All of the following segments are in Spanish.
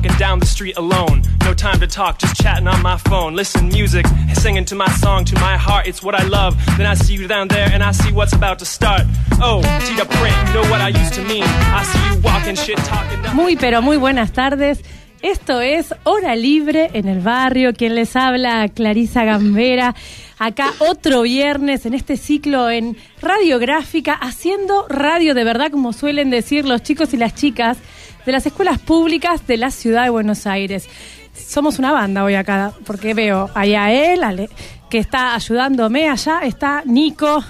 Walking down the street alone. No time to talk, just chatting on my phone. Listen, music, singing to my song, to my heart. It's what I love. Then I see you down there and I see what's about to start. Oh, Tita Print, know what I used to mean. I see you walking shit, talking. Muy, pero muy buenas tardes. Esto es Hora Libre en el barrio. Quien les habla, Clarisa Gambera. Acá otro viernes en este ciclo en radiográfica, haciendo radio de verdad, como suelen decir los chicos y las chicas de las escuelas públicas de la ciudad de Buenos Aires. Somos una banda hoy acá, porque veo allá él, que está ayudándome allá, está Nico,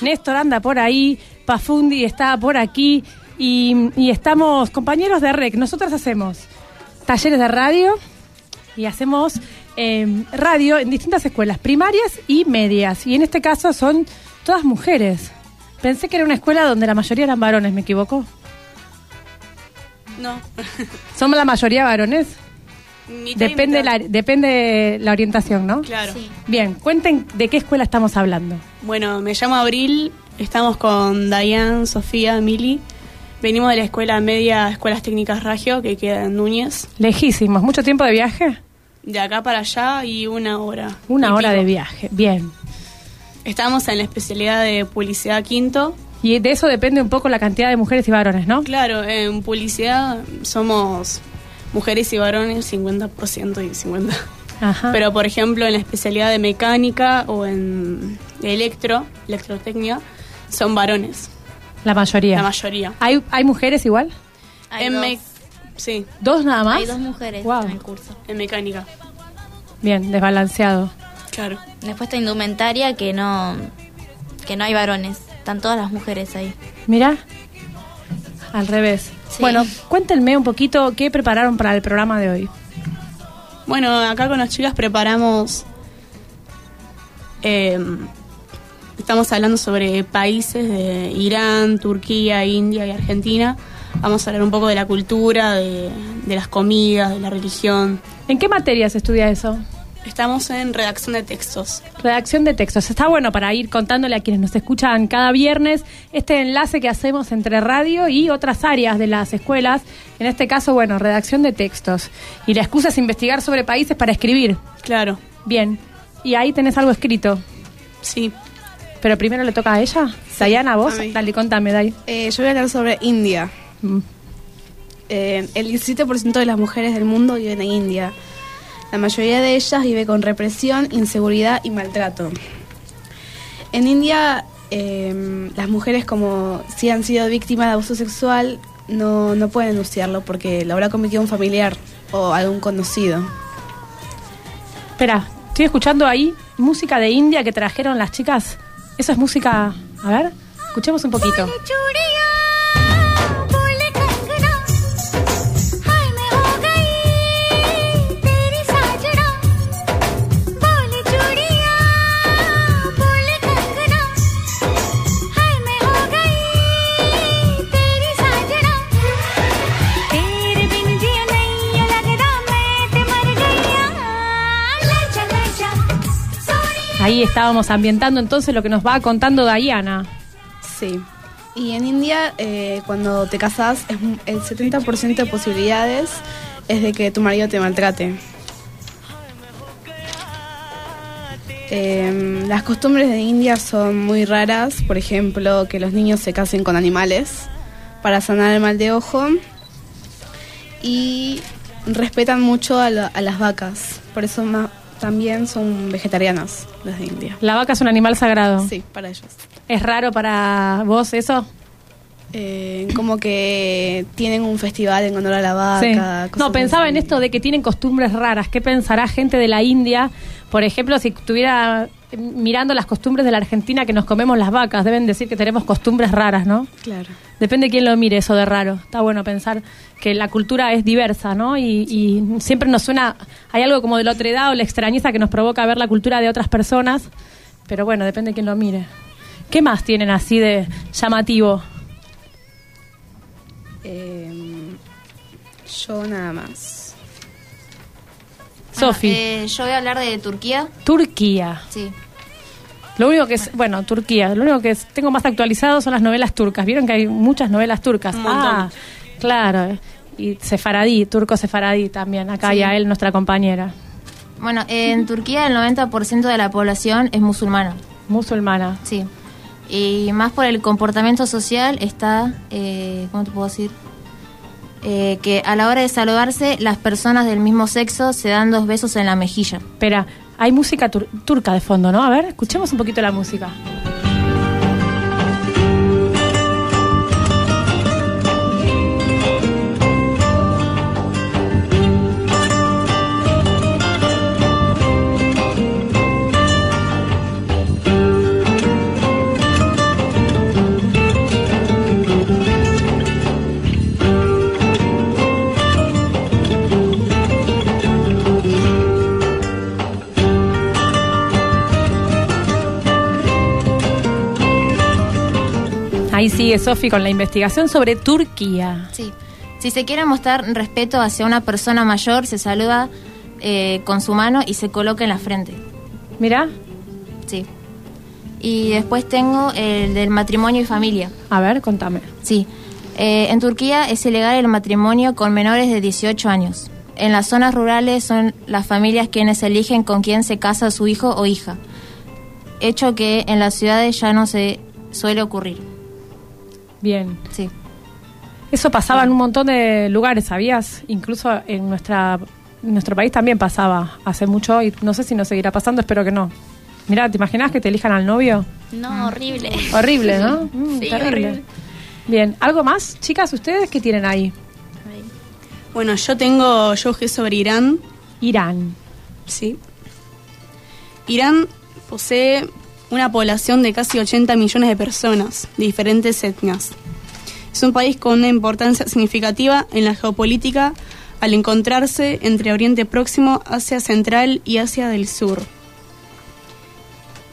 Néstor anda por ahí, Pafundi está por aquí, y, y estamos compañeros de REC. Nosotros hacemos talleres de radio y hacemos eh, radio en distintas escuelas, primarias y medias. Y en este caso son todas mujeres. Pensé que era una escuela donde la mayoría eran varones, ¿me equivoco? No. ¿Somos la mayoría varones? Mitad Depende la, mitad. depende la orientación, ¿no? Claro. Bien, cuenten de qué escuela estamos hablando. Bueno, me llamo Abril, estamos con Dayan, Sofía, Mili. Venimos de la escuela media Escuelas Técnicas Ragio, que queda en Núñez. Lejísimos, ¿mucho tiempo de viaje? De acá para allá y una hora. Una hora pico. de viaje, bien. Estamos en la especialidad de publicidad quinto. Y de eso depende un poco la cantidad de mujeres y varones, ¿no? Claro, en publicidad somos mujeres y varones 50% y 50%. Ajá. Pero por ejemplo en la especialidad de mecánica o en electro, electrotecnia, son varones, la mayoría. la mayoría. ¿Hay, ¿Hay mujeres igual? Hay en dos, me- sí, ¿Dos nada más? hay dos mujeres en el curso. en mecánica, Bien, desbalanceado. claro. Después está indumentaria que no que no hay varones, están todas las mujeres ahí. Mira, al revés. Sí. Bueno, cuéntenme un poquito qué prepararon para el programa de hoy. Bueno, acá con las chicas preparamos. eh, estamos hablando sobre países de Irán, Turquía, India y Argentina. Vamos a hablar un poco de la cultura, de, de las comidas, de la religión. ¿En qué materia se estudia eso? Estamos en redacción de textos. Redacción de textos. Está bueno para ir contándole a quienes nos escuchan cada viernes este enlace que hacemos entre radio y otras áreas de las escuelas. En este caso, bueno, redacción de textos. Y la excusa es investigar sobre países para escribir. Claro, Bien. Y ahí tenés algo escrito. sí. Pero primero le toca a ella. Dayana, vos. Dale, contame, Day. Eh, yo voy a hablar sobre India. Mm. Eh, el 17% de las mujeres del mundo viven en India. La mayoría de ellas vive con represión, inseguridad y maltrato. En India, eh, las mujeres como si han sido víctimas de abuso sexual, no, no pueden denunciarlo porque lo habrá cometido un familiar o algún conocido. Espera, estoy escuchando ahí música de India que trajeron las chicas. Eso es música. A ver, escuchemos un poquito. Ahí estábamos ambientando entonces lo que nos va contando Diana. Sí. Y en India, eh, cuando te casas, es el 70% de posibilidades es de que tu marido te maltrate. Em, las costumbres de India son muy raras, por ejemplo, que los niños se casen con animales para sanar el mal de ojo y respetan mucho a, a las vacas, por eso ma- también son vegetarianas las de India. La vaca es un animal sagrado. Sí, para ellos. ¿Es raro para vos eso? Eh, como que tienen un festival en honor a la vaca. Sí. No, pensaba en esto de que tienen costumbres raras. ¿Qué pensará gente de la India? Por ejemplo, si estuviera mirando las costumbres de la Argentina que nos comemos las vacas, deben decir que tenemos costumbres raras, ¿no? Claro. Depende de quién lo mire eso de raro. Está bueno pensar que la cultura es diversa, ¿no? Y, y siempre nos suena, hay algo como de la otredad o la extrañeza que nos provoca ver la cultura de otras personas, pero bueno, depende de quién lo mire. ¿Qué más tienen así de llamativo? Eh, yo nada más. Sofi, Eh, yo voy a hablar de Turquía. Turquía. Sí. Lo único que es, bueno, Turquía, lo único que es- tengo más actualizado son las novelas turcas. Vieron que hay muchas novelas turcas. Un. Ah, claro. eh. Y sefaradí, turco sefaradí también. Acá Sí. él, nuestra compañera. Bueno, en Turquía el 90% de la población es musulmana. Musulmana. Sí. Y más por el comportamiento social está, eh, ¿cómo te puedo decir? Eh, que a la hora de saludarse, las personas del mismo sexo se dan dos besos en la mejilla. Espera, hay música tur- turca de fondo, ¿no? A ver, escuchemos un poquito la música. Ahí sigue Sofi con la investigación sobre Turquía. Sí. Si se quiere mostrar respeto hacia una persona mayor, se saluda eh, con su mano y se coloca en la frente. Mirá, Sí. Y después tengo el del matrimonio y familia. a ver, contame. Sí. Eh, en Turquía es ilegal el matrimonio con menores de 18 años. En las zonas rurales son las familias quienes eligen con quién se casa su hijo o hija. Hecho que en las ciudades ya no se suele ocurrir. Bien. Sí. Eso pasaba en un montón de lugares, ¿sabías? Incluso en nuestra en nuestro país también pasaba hace mucho y no sé si nos seguirá pasando, espero que no. Mirá, ¿te imaginas que te elijan al novio? No, horrible. Horrible, ¿no? Mm, Sí, terrible. horrible. Bien, ¿algo más? Chicas, ¿ustedes qué tienen ahí? Bueno, yo tengo, yo busqué sobre Irán. Irán. Sí. Irán posee una población de casi 80 millones de personas, de diferentes etnias. Es un país con una importancia significativa en la geopolítica al encontrarse entre Oriente Próximo, Asia Central y Asia del Sur.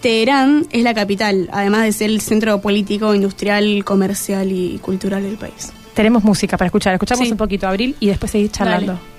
Teherán es la capital, además de ser el centro político, industrial, comercial y cultural del país. Tenemos música para escuchar. Escuchamos Sí. un poquito, Abril, y después seguir charlando. Dale.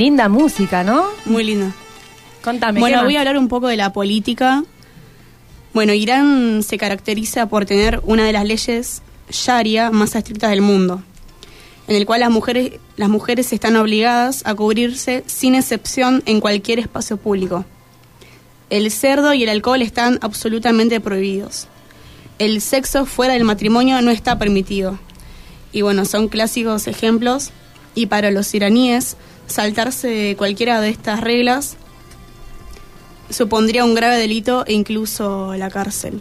Linda música, ¿no? Muy linda. Contame. Bueno, ¿qué voy a hablar un poco de la política. Bueno, Irán se caracteriza por tener una de las leyes sharia más estrictas del mundo, en el cual las mujeres, las mujeres están obligadas a cubrirse sin excepción en cualquier espacio público. El cerdo y el alcohol están absolutamente prohibidos. El sexo fuera del matrimonio no está permitido. Y bueno, son clásicos ejemplos. Y para los iraníes, saltarse cualquiera de estas reglas supondría un grave delito e incluso la cárcel.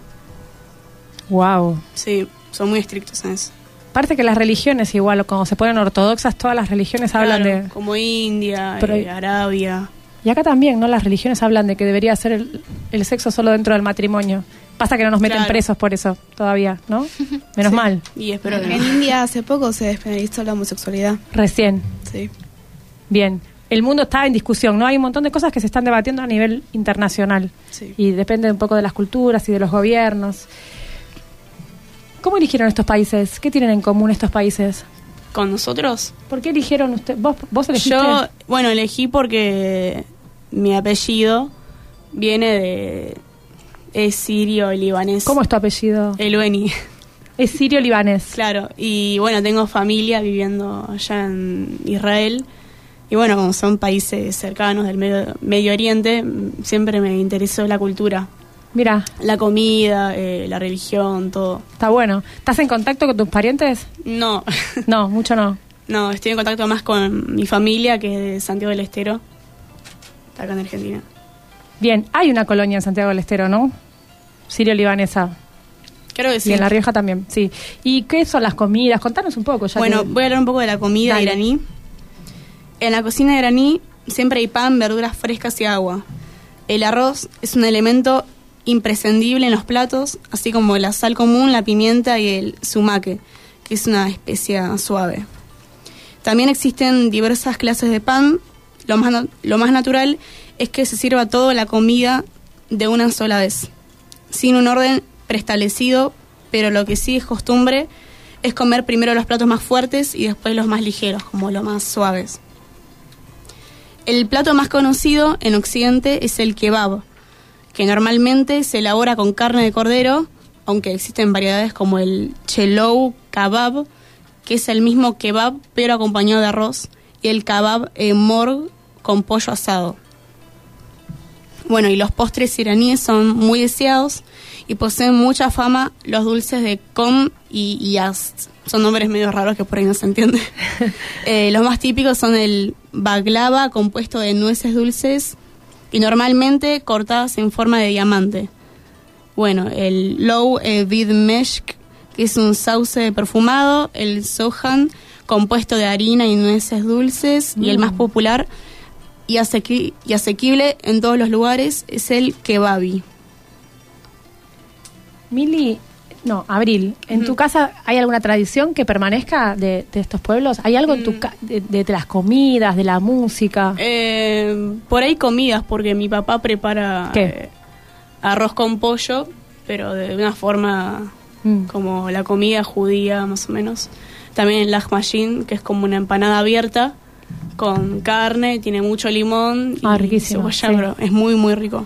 Wow. Sí, son muy estrictos en eso. Parece que las religiones igual, como se ponen ortodoxas, todas las religiones hablan de... Como India, Pero- eh, Arabia. Y acá también, ¿no? Las religiones hablan de que debería ser el, el sexo solo dentro del matrimonio. Pasa que no nos meten Claro. presos por eso todavía, ¿no? Menos mal. Y espero que no. En India hace poco se despenalizó la homosexualidad. Recién. Sí. Bien. El mundo está en discusión, ¿no? Hay un montón de cosas que se están debatiendo a nivel internacional. Sí. Y depende un poco de las culturas y de los gobiernos. ¿Cómo eligieron estos países? ¿Qué tienen en común estos países? ¿Con nosotros? ¿Por qué eligieron usted? ¿Vos, vos elegiste? Yo, bueno, elegí porque mi apellido viene de... Es sirio-libanés. ¿Cómo es tu apellido? Elueni. Es sirio-libanés. Claro, y bueno, tengo familia viviendo allá en Israel. Y bueno, como son países cercanos del Medio, Medio Oriente, siempre me interesó la cultura, Mira, la comida, eh, la religión, todo. está bueno. ¿Estás en contacto con tus parientes? No, No, mucho no. no, estoy en contacto más con mi familia, que es de Santiago del Estero, acá en Argentina. Bien, hay una colonia en Santiago del Estero, ¿no? Sirio-libanesa. Creo que sí. Y en La Rioja también, sí. ¿Y qué son las comidas? Contanos un poco. Ya Bueno, que- voy a hablar un poco de la comida Dale. iraní. En la cocina iraní siempre hay pan, verduras frescas y agua. El arroz es un elemento imprescindible en los platos, así como la sal común, la pimienta y el sumaque, que es una especia suave. También existen diversas clases de pan. Lo más, lo más natural es que se sirva toda la comida de una sola vez, sin un orden preestablecido, pero lo que sí es costumbre es comer primero los platos más fuertes y después los más ligeros, como los más suaves. El plato más conocido en Occidente es el kebab, que normalmente se elabora con carne de cordero, aunque existen variedades como el chelou kebab, que es el mismo kebab pero acompañado de arroz, y el kebab eh, morg con pollo asado. Bueno, y los postres iraníes son muy deseados y poseen mucha fama los dulces de kom y yast. Son nombres medio raros que por ahí no se entiende. Eh, los más típicos son el baklava, compuesto de nueces dulces y normalmente cortadas en forma de diamante. Bueno, el low eh, vid meshk, que es un sauce perfumado, el sohan, compuesto de harina y nueces dulces, y el más popular y, asequi- y asequible en todos los lugares es el kebabi. Mili, no, Abril, ¿en tu casa hay alguna tradición que permanezca de, de estos pueblos? ¿Hay algo en Mm. tu ca- de, de- de las comidas, de la música? Eh, por ahí comidas, porque mi papá prepara eh, arroz con pollo, pero de una forma Mm. como la comida judía, más o menos. También el lahmacun, que es como una empanada abierta con carne, tiene mucho limón y Ah, riquísimo, cebolla, sí. pero es muy, muy rico.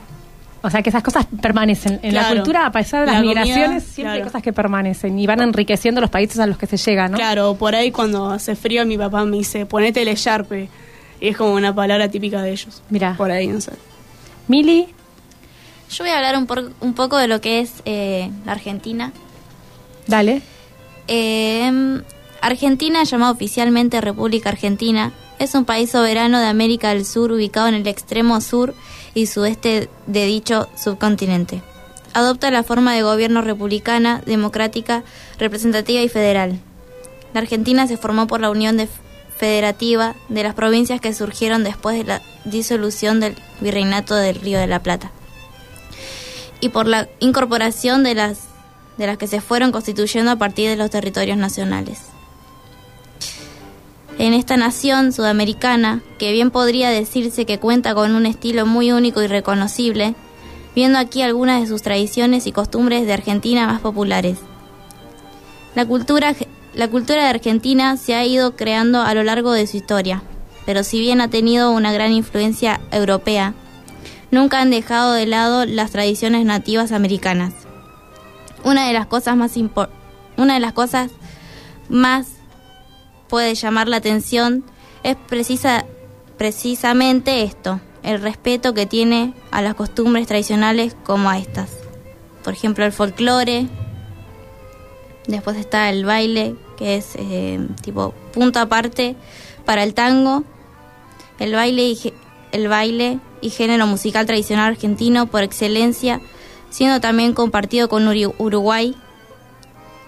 O sea, que esas cosas permanecen. En la cultura, a pesar de las La comida, migraciones, siempre hay cosas que permanecen y van enriqueciendo los países a los que se llega, ¿no? Claro, por ahí cuando hace frío mi papá me dice, ponete el echarpe. Y es como una palabra típica de ellos. Mira. Por ahí, no sé. Mili, Yo voy a hablar un, por- un poco de lo que es eh, la Argentina. dale. Eh, Argentina, llamada oficialmente República Argentina, es un país soberano de América del Sur ubicado en el extremo sur y sudeste de dicho subcontinente. Adopta la forma de gobierno republicana, democrática, representativa y federal. La Argentina se formó por la unión de- federativa de las provincias que surgieron después de la disolución del virreinato del Río de la Plata y por la incorporación de las de las que se fueron constituyendo a partir de los territorios nacionales. En esta nación sudamericana, que bien podría decirse que cuenta con un estilo muy único y reconocible, viendo aquí algunas de sus tradiciones y costumbres de Argentina más populares. La cultura, la cultura de Argentina se ha ido creando a lo largo de su historia, pero si bien ha tenido una gran influencia europea, nunca han dejado de lado las tradiciones nativas americanas. Una de las cosas más una de las cosas más puede llamar la atención es precisa, precisamente esto, el respeto que tiene a las costumbres tradicionales como a estas. Por ejemplo, el folclore, después está el baile, que es eh, tipo punto aparte para el tango, el baile ige- el baile y género musical tradicional argentino por excelencia, siendo también compartido con Uruguay,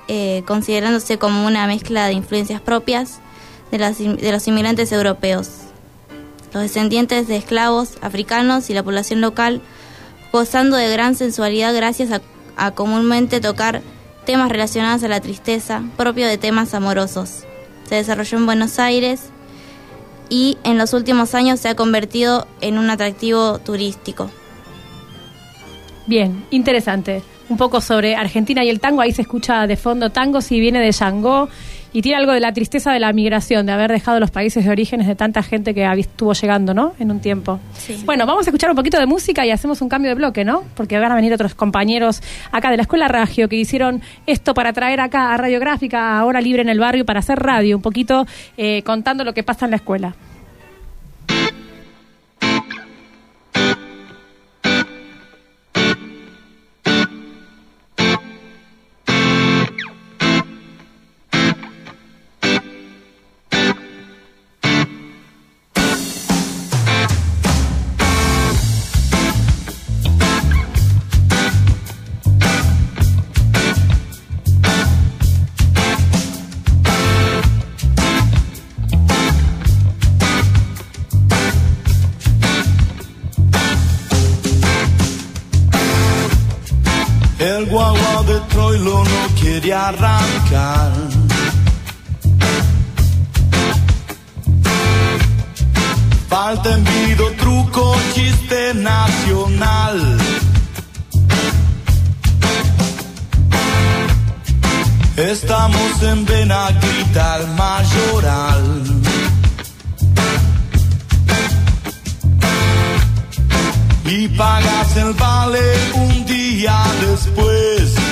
eh, considerándose como una mezcla de influencias propias de, las de los inmigrantes europeos. Los descendientes de esclavos africanos y la población local gozando de gran sensualidad gracias a, a comúnmente tocar temas relacionados a la tristeza, propio de temas amorosos. Se desarrolló en Buenos Aires y en los últimos años se ha convertido en un atractivo turístico. Bien, interesante. Un poco sobre Argentina y el tango. Ahí se escucha de fondo tango, si viene de Yangó y tiene algo de la tristeza de la migración, de haber dejado los países de orígenes de tanta gente que estuvo llegando, ¿no? En un tiempo. Bueno, vamos a escuchar un poquito de música y hacemos un cambio de bloque, ¿no? Porque van a venir otros compañeros acá de la Escuela Ragio que hicieron esto para traer acá a Radiográfica, a Hora Libre en el Barrio, para hacer radio, un poquito eh, contando lo que pasa en la escuela. No quiere arrancar. Falta envido, truco, chiste nacional. Estamos en Benaguita, el mayoral. y pagas el vale un día después.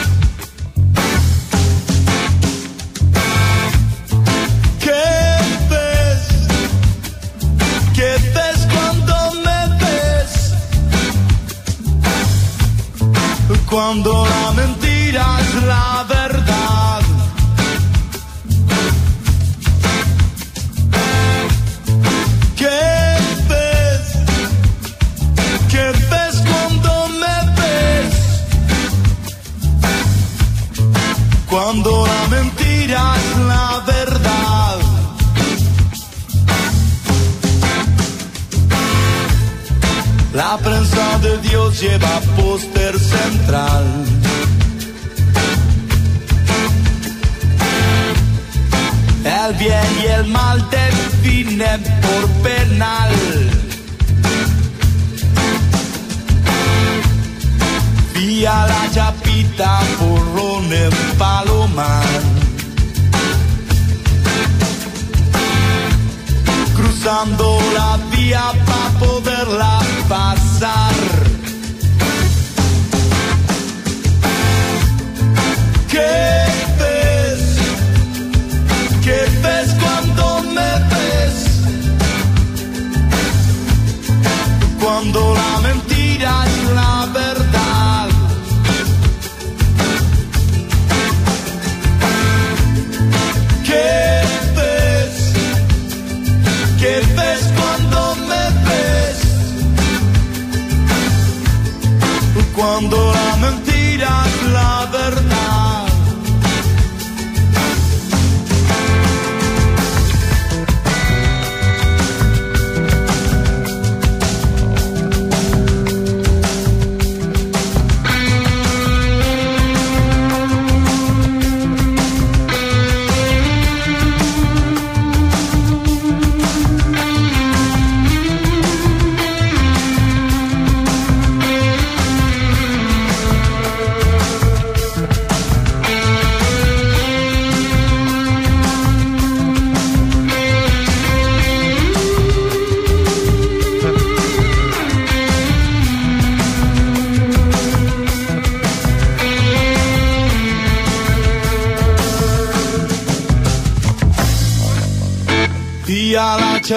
Cuando la mentira es la verdad. ¿Qué ves? ¿Qué ves cuando me ves? Cuando la mentira es la verdad. La prensa de Dios lleva póster central. El bien y el mal definen por penal. Vía la chapita porrón en Palomar. Cruzando la vía para poderla pasar.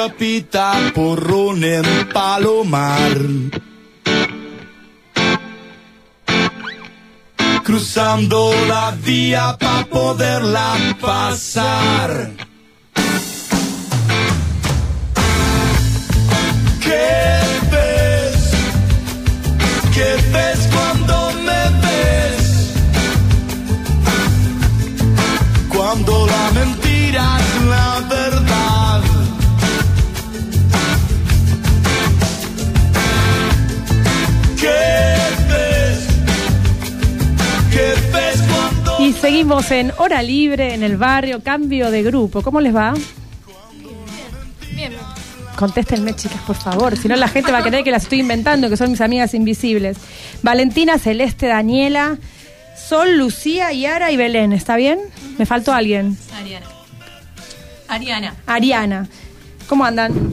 A la chapita porrón en Palomar. Cruzando la vía para poderla pasar. Seguimos en hora libre en el barrio, cambio de grupo. ¿Cómo les va? Bien, Contéstenme, chicas, por favor. Si no, la gente va a creer que las estoy inventando, que son mis amigas invisibles. Valentina, Celeste, Daniela, Sol, Lucía, Yara y Belén. ¿Está bien? ¿Me faltó alguien? Ariana. Ariana. Ariana. ¿Cómo andan?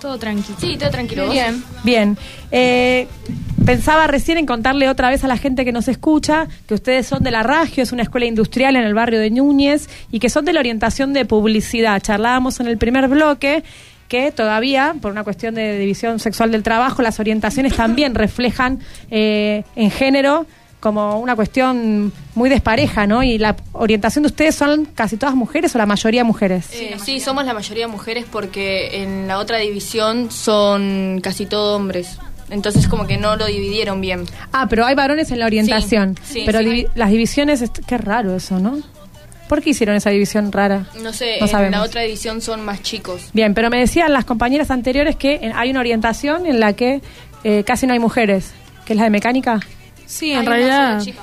Todo tranquilo. Sí, todo tranquilo. Bien. Bien. Eh, pensaba recién en contarle otra vez a la gente que nos escucha que ustedes son de la Ragio, es una escuela industrial en el barrio de Núñez, y que son de la orientación de publicidad. Charlábamos en el primer bloque que todavía, por una cuestión de división sexual del trabajo, las orientaciones también reflejan eh, en género como una cuestión muy despareja, ¿no? Y la orientación de ustedes son casi todas mujeres o la mayoría mujeres. Eh, sí, somos la mayoría mujeres porque en la otra división son casi todos hombres. Entonces como que no lo dividieron bien. Ah, pero hay varones en la orientación. Sí, sí, pero sí. divi- las divisiones, qué raro eso, ¿no? ¿Por qué hicieron esa división rara? No sé, No en sabemos. la otra división son más chicos. Bien, pero me decían las compañeras anteriores que en- hay una orientación en la que eh, casi no hay mujeres, que es la de mecánica. Sí, Hay en una realidad, sola chica.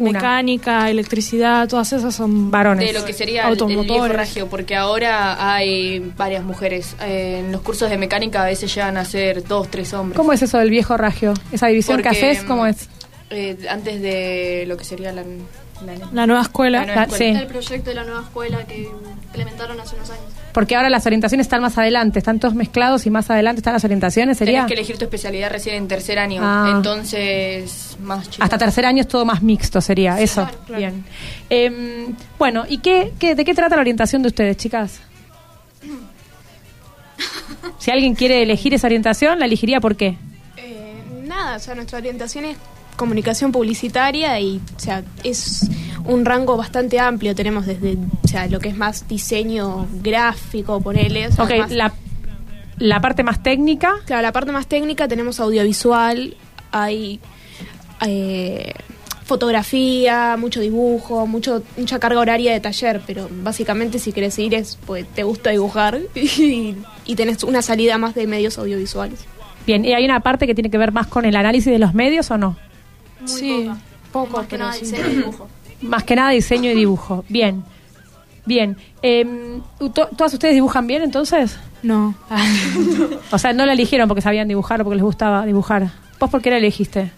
Mecánica, electricidad, todas esas son varones. De lo que sería el, el viejo ragio, porque ahora hay varias mujeres. Eh, en los cursos de mecánica a veces llegan a ser dos, tres hombres. ¿Cómo es eso del viejo ragio? ¿Esa división que Porque, haces? ¿Cómo es? Eh, antes de lo que sería la... la- La nueva escuela. La nueva La- escuela. sí. El proyecto de la nueva escuela que implementaron hace unos años. Porque ahora las orientaciones están más adelante, están todos mezclados y más adelante están las orientaciones, ¿sería? Tenés que elegir tu especialidad recién en tercer año. Ah. Entonces, más chicos. Hasta tercer año es todo más mixto, sería eso. claro, claro. Bien. Em, bueno, ¿y qué, qué- de qué trata la orientación de ustedes, chicas? Si alguien quiere elegir esa orientación, ¿la elegiría por qué? Eh, nada, o sea, nuestra orientación es comunicación publicitaria y, o sea, es un rango bastante amplio. Tenemos desde, o sea, lo que es más diseño gráfico, ponele. o sea, Ok, más- la, la parte más técnica. Claro, la parte más técnica tenemos audiovisual, hay eh, fotografía, mucho dibujo, mucho mucha carga horaria de taller, pero básicamente si querés ir es pues te gusta dibujar y, y tenés una salida más de medios audiovisuales. Bien, ¿y hay una parte que tiene que ver más con el análisis de los medios o no? sí, poco, Más que pero nada sí. dibujo. Más que nada diseño y dibujo. Bien, bien. ¿to- ¿Todas ustedes dibujan bien entonces? No. O sea, no la eligieron porque sabían dibujar o porque les gustaba dibujar. ¿Vos por qué la elegiste?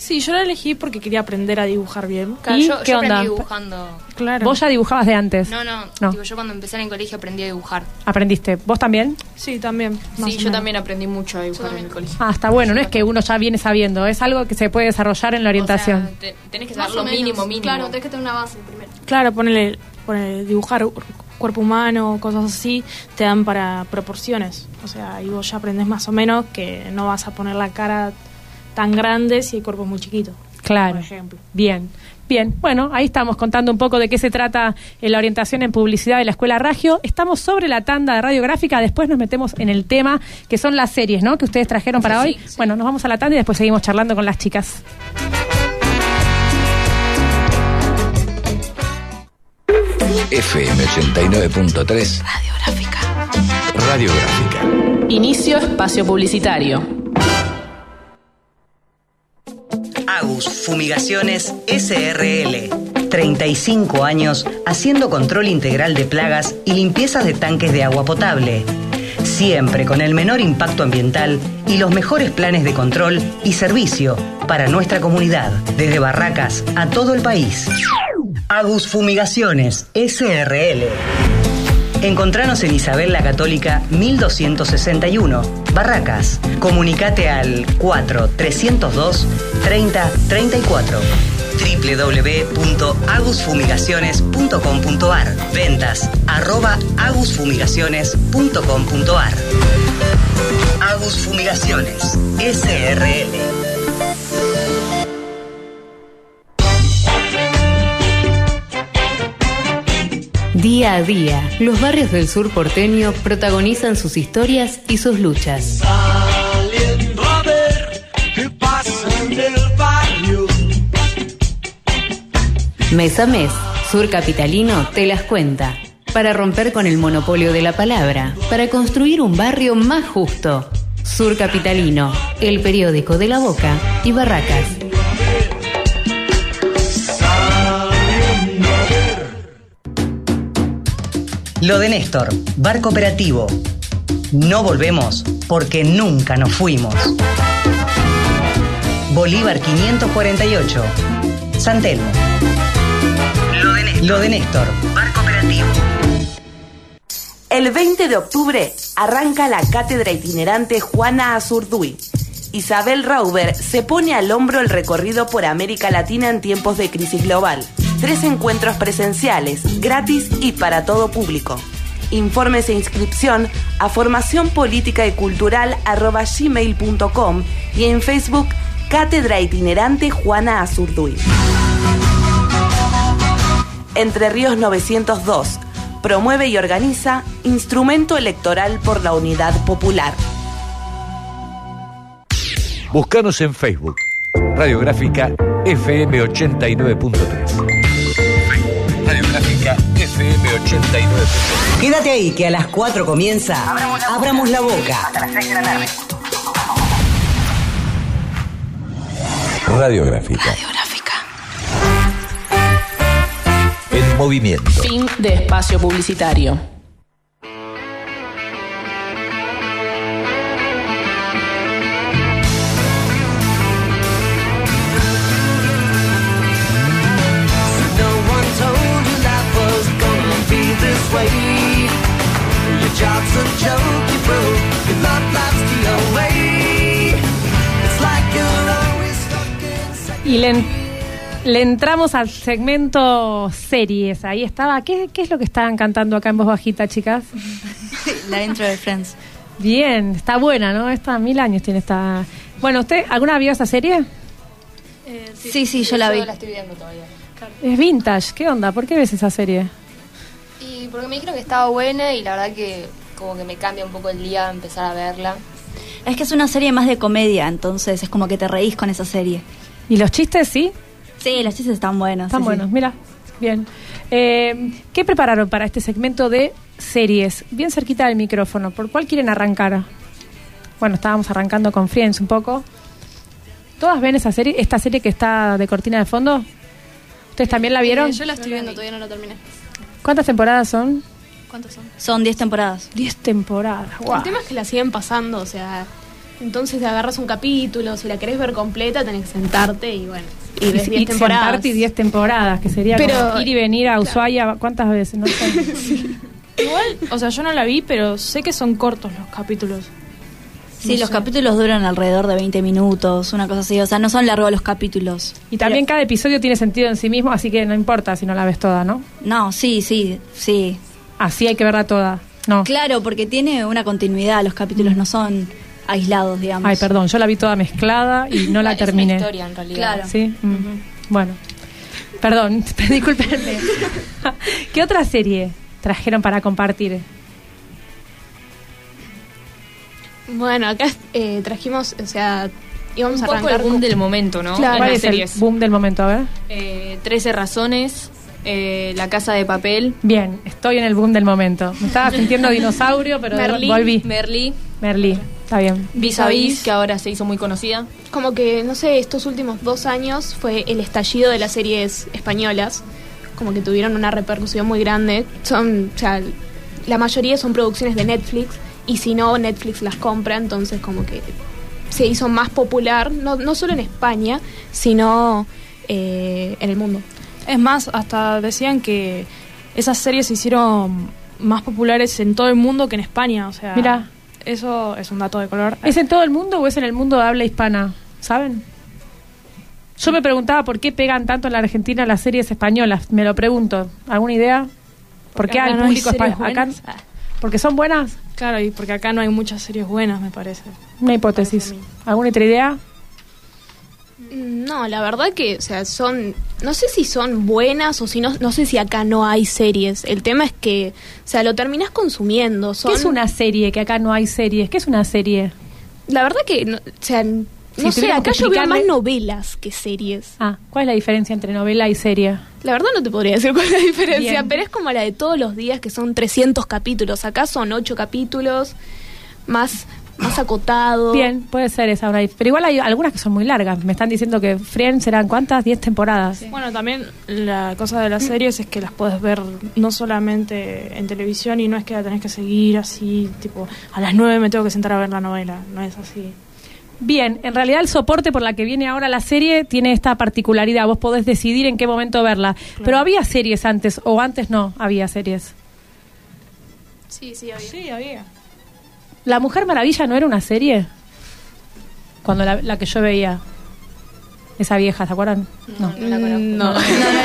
Sí, yo la elegí porque quería aprender a dibujar bien. Claro, ¿Y yo, qué yo onda? aprendí dibujando. Claro. Vos ya dibujabas de antes. No, no, No. Digo, yo cuando empecé en el colegio aprendí a dibujar. Aprendiste. ¿Vos también? Sí, también. Sí, yo también aprendí mucho a dibujar en el colegio. Ah, está bueno. No es que uno ya viene sabiendo. Es algo que se puede desarrollar en la orientación. O sea, te- tenés que saber lo mínimo, mínimo. Claro, tenés que tener una base primero. Claro, ponerle, ponerle dibujar cu- cuerpo humano, cosas así, te dan para proporciones. O sea, y vos ya aprendés más o menos que no vas a poner la cara tan grande si el cuerpo es muy chiquito. Claro. Por ejemplo. Bien. Bien, bueno, ahí estamos contando un poco de qué se trata eh, la orientación en publicidad de la Escuela Ragio. Estamos sobre la tanda de radiográfica, después nos metemos en el tema que son las series, ¿no? Que ustedes trajeron para hoy. Bueno, nos vamos a la tanda y después seguimos charlando con las chicas. FM 89.3 Radiográfica. Radiográfica. Inicio espacio publicitario. Agus Fumigaciones SRL. 35 años haciendo control integral de plagas y limpiezas de tanques de agua potable. Siempre con el menor impacto ambiental y los mejores planes de control y servicio para nuestra comunidad, desde Barracas a todo el país. Agus Fumigaciones SRL. Encontranos en Isabel la Católica 1261, Barracas. Comunicate al 4-302 3034 www.agusfumigaciones.com.ar Ventas arroba agusfumigaciones.com.ar Agus Fumigaciones SRL Día a día, los barrios del sur porteño protagonizan sus historias y sus luchas. Saliendo a ver qué pasa en el barrio. Mes a mes, Sur Capitalino te las cuenta. Para romper con el monopolio de la palabra, para construir un barrio más justo. Sur Capitalino, el periódico de la Boca y Barracas. Lo de Néstor, bar cooperativo. No volvemos porque nunca nos fuimos. Bolívar 548. San Telmo. Lo de Néstor, Lo de Néstor bar cooperativo. El 20 de octubre arranca la cátedra itinerante Juana Azurduy. Isabel Rauber se pone al hombro el recorrido por América Latina en tiempos de crisis global. Tres encuentros presenciales, gratis y para todo público. Informes e inscripción a formación política y cultural y en Facebook Cátedra Itinerante Juana Azurduy. Entre Ríos 902 promueve y organiza Instrumento Electoral por la Unidad Popular. Búscanos en Facebook. Radiográfica FM 89.3. Radiográfica FM 89.3. Quédate ahí que a las 4 comienza Abramos la boca. Radiográfica. En movimiento. Fin de espacio publicitario. Le, en- le entramos al segmento series. Ahí estaba. ¿Qué, qué es lo que estaban cantando acá en voz bajita, chicas? La intro de Friends. Bien, está buena, ¿no? Está mil años tiene esta. Bueno, ¿usted alguna vio esa serie? sí, sí, yo la vi. la estoy viendo todavía. Es vintage. ¿Qué onda? ¿Por qué ves esa serie? Y porque me dijeron que estaba buena y la verdad que como que me cambia un poco el día empezar a verla. Es que es una serie más de comedia, entonces es como que te reís con esa serie. ¿Y los chistes, sí? Sí, los chistes están buenos. Están sí, buenos, sí. mira. Bien. Eh, ¿Qué prepararon para este segmento de series? Bien cerquita del micrófono. ¿Por cuál quieren arrancar? Bueno, estábamos arrancando con Friends un poco. ¿Todas ven esa serie, esta serie que está de cortina de fondo? ¿Ustedes también la vieron? Eh, yo la estoy viendo, todavía no la terminé. ¿Cuántas temporadas son? ¿Cuántos son? Son 10 temporadas. 10 temporadas. El tema es que la siguen pasando, o sea, entonces te agarras un capítulo, si la querés ver completa tenés que sentarte y bueno, y ves 10 temporadas. sentarte y 10 temporadas, que sería Pero- como ir y venir a Ushuaia, ¿cuántas veces? No sé. Igual, o sea, yo no la vi, pero sé que son cortos los capítulos. Sí, No los sé. capítulos duran alrededor de 20 minutos, una cosa así. O sea, no son largos los capítulos. Y también cada episodio tiene sentido en sí mismo, así que no importa si no la ves toda, ¿no? No, sí, sí, sí. Así hay que verla toda. No. Claro, porque tiene una continuidad, los capítulos no son aislados, digamos. Ay, perdón, yo la vi toda mezclada y no la Es una terminé. historia, en realidad. Claro. Sí. Mm. Bueno. Perdón, discúlpenme. ¿Qué otra serie trajeron para compartir? Bueno, acá eh, trajimos, o sea, íbamos Un a poco arrancar el boom con- del momento, ¿no? Claro. ¿Cuál el boom del momento? A ver. Eh, 13 razones, eh, La Casa de Papel, Bien, estoy en el boom del momento. Me estaba sintiendo dinosaurio, pero Merlí. volví. Merlí, Merlí, está bien. Vis a Vis, que ahora se hizo muy conocida. como que, no sé, estos últimos dos años fue el estallido de las series españolas, como que tuvieron una repercusión muy grande. Son, o sea, la mayoría son producciones de Netflix y si no, Netflix las compra, entonces como que se hizo más popular, no, no solo en España, sino eh, en el mundo. Es más, hasta decían que esas series se hicieron más populares en todo el mundo que en España. O sea, Mira. Eso es un dato de color. ¿Es en todo el mundo o es en el mundo de habla hispana? ¿Saben? Yo me preguntaba por qué pegan tanto en la Argentina las series españolas. Me lo pregunto. ¿Alguna idea? ¿Por qué al no público español? ¿Porque son buenas? Claro, y porque acá no hay muchas series buenas, me parece. Una hipótesis. ¿Alguna otra idea? No, la verdad que, o sea, son, no sé si son buenas o si no, no sé si acá no hay series. El tema es que, o sea, lo terminás consumiendo. Son, ¿Qué es una serie? Que acá no hay series. ¿Qué es una serie? La verdad que, no, o sea, no Si sé, acá yo veo más novelas que series. Ah, ¿cuál es la diferencia entre novela y serie? La verdad no te podría decir cuál es la diferencia, Bien. pero es como la de todos los días que son 300 capítulos. Acá son 8 capítulos, más más acotado. Bien, puede ser esa hora. Pero igual hay algunas que son muy largas. Me están diciendo que Friends serán cuántas? 10 temporadas. Bueno, también la cosa de las series es que las puedes ver no solamente en televisión y no es que la tenés que seguir así, tipo, a las 9 me tengo que sentar a ver la novela. No es así. Bien, en realidad el soporte por la que viene ahora la serie tiene esta particularidad. Vos podés decidir en qué momento verla. Pero había series antes, o antes no había series. Sí, sí, había. Sí, había. ¿La Mujer Maravilla no era una serie? Cuando la, la que yo veía. Esa vieja, ¿se acuerdan? No, no la conozco. No,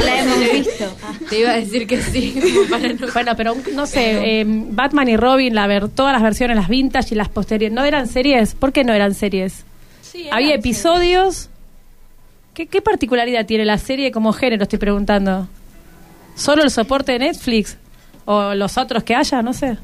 la hemos visto. Te iba a decir que sí. para no- Bueno, pero no sé, eh, Batman y Robin, la ver, todas las versiones, las vintage y las posteriores, ¿no eran series? ¿Por qué no eran series? Había episodios. ¿Qué, ¿Qué particularidad tiene la serie como género? Estoy preguntando. ¿Solo el soporte de Netflix? ¿O los otros que haya? No sé.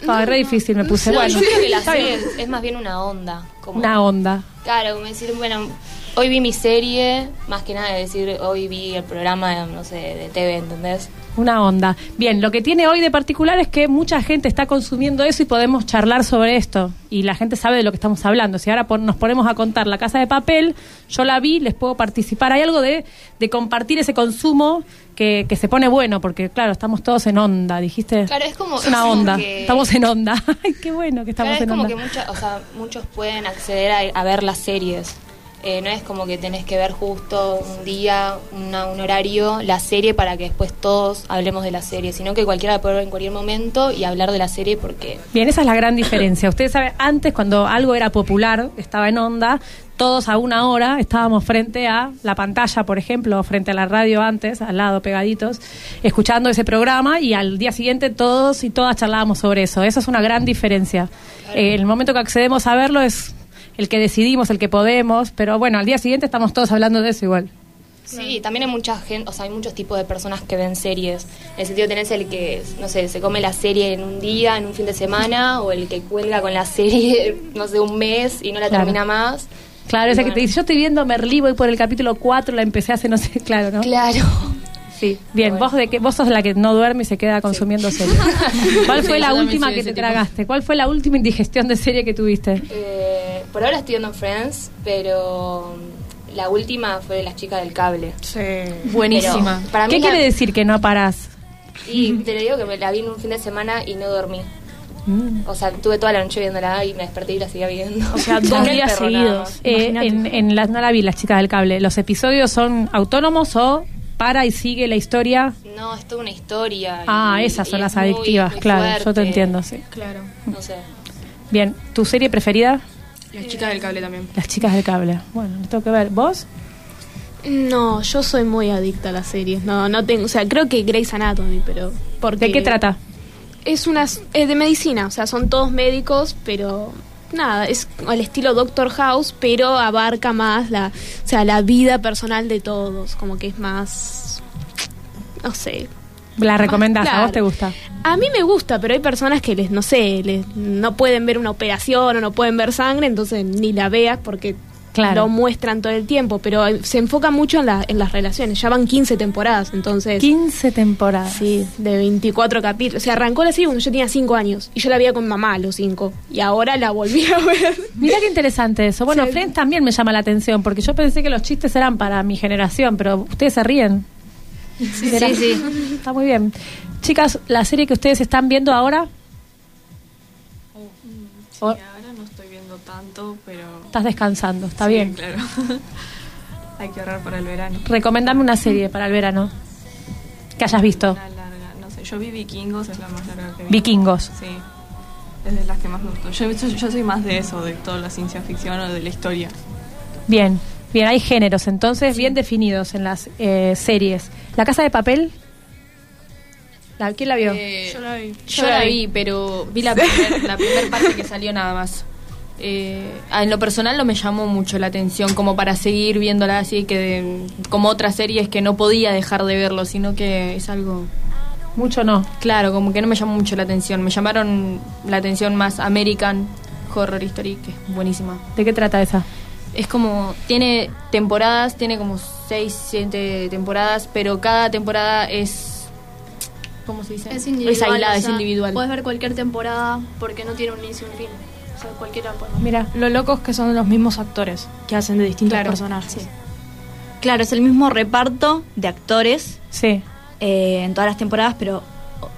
Es re difícil, me puse. No, bueno, yo creo que la está serie bien. es, más bien una onda. Como, Una onda. Claro, como decir, bueno, hoy vi mi serie, más que nada de decir, hoy vi el programa, no sé, de TV, ¿entendés? Una onda. Bien, lo que tiene hoy de particular es que mucha gente está consumiendo eso y podemos charlar sobre esto. Y la gente sabe de lo que estamos hablando. Si ahora nos ponemos a contar La Casa de Papel, yo la vi, les puedo participar. Hay algo de, de compartir ese consumo que, que se pone bueno, porque claro, estamos todos en onda, dijiste. Claro, es como- Es una es como onda. que- Estamos en onda. Ay, qué bueno que estamos Claro, es en como onda. que mucha- o sea, muchos pueden acceder a, a ver las series. Eh, no es como que tenés que ver justo un día, una- un horario, la serie para que después todos hablemos de la serie, sino que cualquiera puede ver en cualquier momento y hablar de la serie porque Bien, esa es la gran diferencia. Ustedes saben, antes cuando algo era popular, estaba en onda, todos a una hora estábamos frente a la pantalla, por ejemplo, frente a la radio antes, al lado pegaditos, escuchando ese programa y al día siguiente todos y todas charlábamos sobre eso. Esa es una gran diferencia. Eh, el momento que accedemos a verlo es el que decidimos, el que podemos, pero bueno, al día siguiente estamos todos hablando de eso igual. Sí, también hay mucha gente, o sea, hay muchos tipos de personas que ven series. En el sentido tenés el que, no sé, se come la serie en un día, en un fin de semana, o el que cuelga con la serie, no sé, un mes y no la Claro. termina más. Claro, ese que te dice, yo estoy viendo Merlí, voy por el capítulo 4, la empecé hace no sé, claro, ¿no? Claro. Sí, bien, vos de que vos sos la que no duerme y se queda consumiendo series. ¿Cuál Sí, fue la última que te tipo. tragaste? ¿Cuál fue la última indigestión de serie que tuviste? Eh, por ahora estoy viendo Friends, pero la última fue Las chicas del cable. Sí. Buenísima. Para mí ¿Qué la- quiere decir que no parás? Y te lo digo que me la vi en un fin de semana y no dormí. Mm. O sea, tuve toda la noche viéndola y me desperté y la seguía viendo. O sea, dos días seguidos. Eh, en, en las, no la vi, las chicas del cable. ¿Los episodios son autónomos o para y sigue la historia? No, es toda una historia. y- Ah, esas son las adictivas, muy claro, yo te entiendo, sí. Claro. No sé. Bien, ¿tu serie preferida? Las chicas del cable también. Las chicas del cable. Bueno, me tengo que ver. ¿Vos? No, yo soy muy adicta a las series. No, no tengo, o sea, creo que Grey's Anatomy, pero porque ¿De qué trata? Es una es de medicina, o sea, son todos médicos, pero nada, es al estilo Doctor House, pero abarca más la, o sea, la vida personal de todos, como que es más no sé. ¿La recomendás? ¿A vos te gusta? A mí me gusta, pero hay personas que les, no sé, les, no pueden ver una operación o no pueden ver sangre, entonces ni la veas porque Claro. lo muestran todo el tiempo, pero se enfoca mucho en, la- en las relaciones. Ya van 15 temporadas, entonces... 15 temporadas. Sí, de 24 capítulos. O sea, arrancó la serie cuando yo tenía 5 años y yo la veía con mamá a los 5 y ahora la volví a ver. Mira qué interesante eso. Bueno, Sí. Friends también me llama la atención porque yo pensé que los chistes eran para mi generación, pero ustedes se ríen. Sí, sí, sí. Está muy bien. Chicas, la serie que ustedes están viendo ahora, Oh. Tanto, pero... estás descansando, está Sí, bien. claro. Hay que ahorrar para el verano. Recomendame una serie para el verano que hayas visto. Una larga, no sé, yo vi Vikingos, es la más larga que vi. Vikingos. Sí, es de las que más me gustó. Yo, yo, yo soy más de eso, de toda la ciencia ficción o de la historia. Bien, bien, hay géneros entonces bien definidos en las eh, series. ¿La Casa de Papel? ¿La, ¿Quién la vio? Eh, Yo la vi. Yo la vi, pero vi la primer, la primer parte que salió nada más. Eh, ah, en lo personal no me llamó mucho la atención como para seguir viéndola así que de- como otras series que no podía dejar de verlo, sino que es algo Mucho no. claro, como que no me llamó mucho la atención. Me llamaron la atención más American Horror Story, que es buenísima. ¿De qué trata esa? Es como, tiene temporadas, tiene como 6, 7 temporadas, pero cada temporada es ¿cómo se dice? Es individual. aislada, o es individual. Puedes ver cualquier temporada porque no tiene un inicio y un fin. O sea, cualquiera puede. Mira, lo loco es que son los mismos actores que hacen de distintos Claro, personajes. Claro, es el mismo reparto de actores sí. en todas las temporadas, pero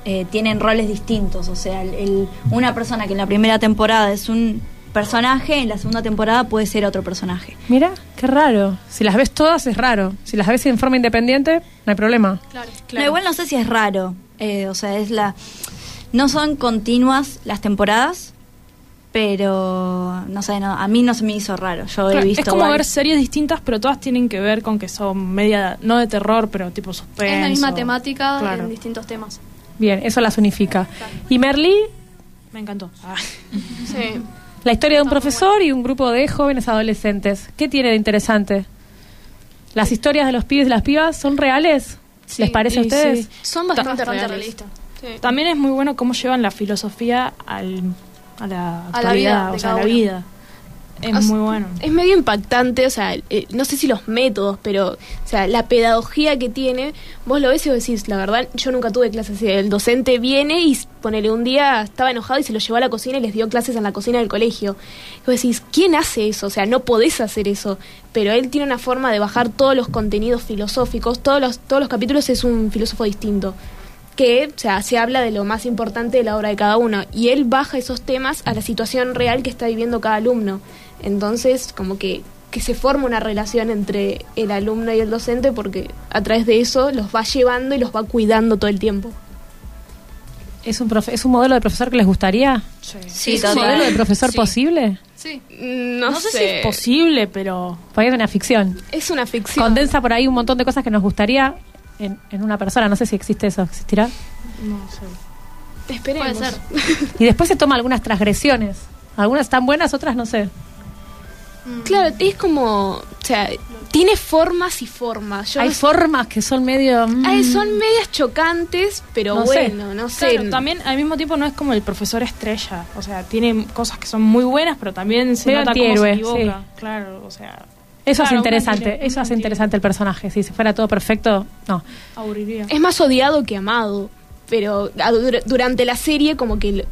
eh, tienen roles distintos. O sea, el- el- una persona que en la primera temporada es un personaje, en la segunda temporada puede ser otro personaje. Mira, qué raro. Si las ves todas es raro. Si las ves en forma independiente, no hay problema. Claro, No, igual no sé si es raro. Eh, o sea, es la. No son continuas las temporadas, pero no sé, no, a mí no se me hizo raro. Yo he Claro, visto. es como ver series distintas, pero todas tienen que ver con que son media, no de terror, pero tipo suspenso. Es la misma temática Claro. en distintos temas. Bien, eso las unifica. ¿Y Merlí? Me encantó. Ah. Sí. La historia de un profesor y un grupo de jóvenes adolescentes. ¿Qué tiene de interesante? ¿Las historias de los pibes y las pibas son reales? ¿Les parece a ustedes? sí. Son Ta- bastante, bastante realistas. Sí. También es muy bueno cómo llevan la filosofía al, a la A la vida o sea, a la vida. Es O sea, muy bueno. Es medio impactante, o sea, eh, no sé si los métodos, pero, o sea, la pedagogía que tiene, vos lo ves y vos decís, la verdad, yo nunca tuve clases así. El docente viene y, ponele, un día estaba enojado y se lo llevó a la cocina y les dio clases en la cocina del colegio. Y vos decís, ¿quién hace eso? O sea, no podés hacer eso. Pero él tiene una forma de bajar todos los contenidos filosóficos, todos los, todos los capítulos es un filósofo distinto que, o sea, se habla de lo más importante de la obra de cada uno y él baja esos temas a la situación real que está viviendo cada alumno. Entonces, como que, que se forma una relación entre el alumno y el docente porque a través de eso los va llevando y los va cuidando todo el tiempo. ¿Es un, profe- ¿Es un modelo de profesor que les gustaría? Sí, ¿Es un modelo de profesor posible? Sí. No, No sé si es posible, pero... Porque es una ficción. Es una ficción. Condensa por ahí un montón de cosas que nos gustaría en, en una persona. No sé si existe eso. ¿Existirá? No sé. Esperemos. Puede ser. Y después se toma algunas transgresiones. Algunas están buenas, otras no sé. Claro, es como, o sea, tiene formas y formas. Yo Hay no- formas que son medio... mm, Ay, son medias chocantes, pero No sé. bueno, no sé. Claro, también al mismo tiempo no es como el profesor estrella. O sea, tiene cosas que son muy buenas, pero también se Medio nota cómo se equivoca. sí. Claro, o sea... Eso hace claro, interesante. Eso hace interesante el personaje. Si fuera todo perfecto, no. Aburriría. Es más odiado que amado, pero durante la serie como que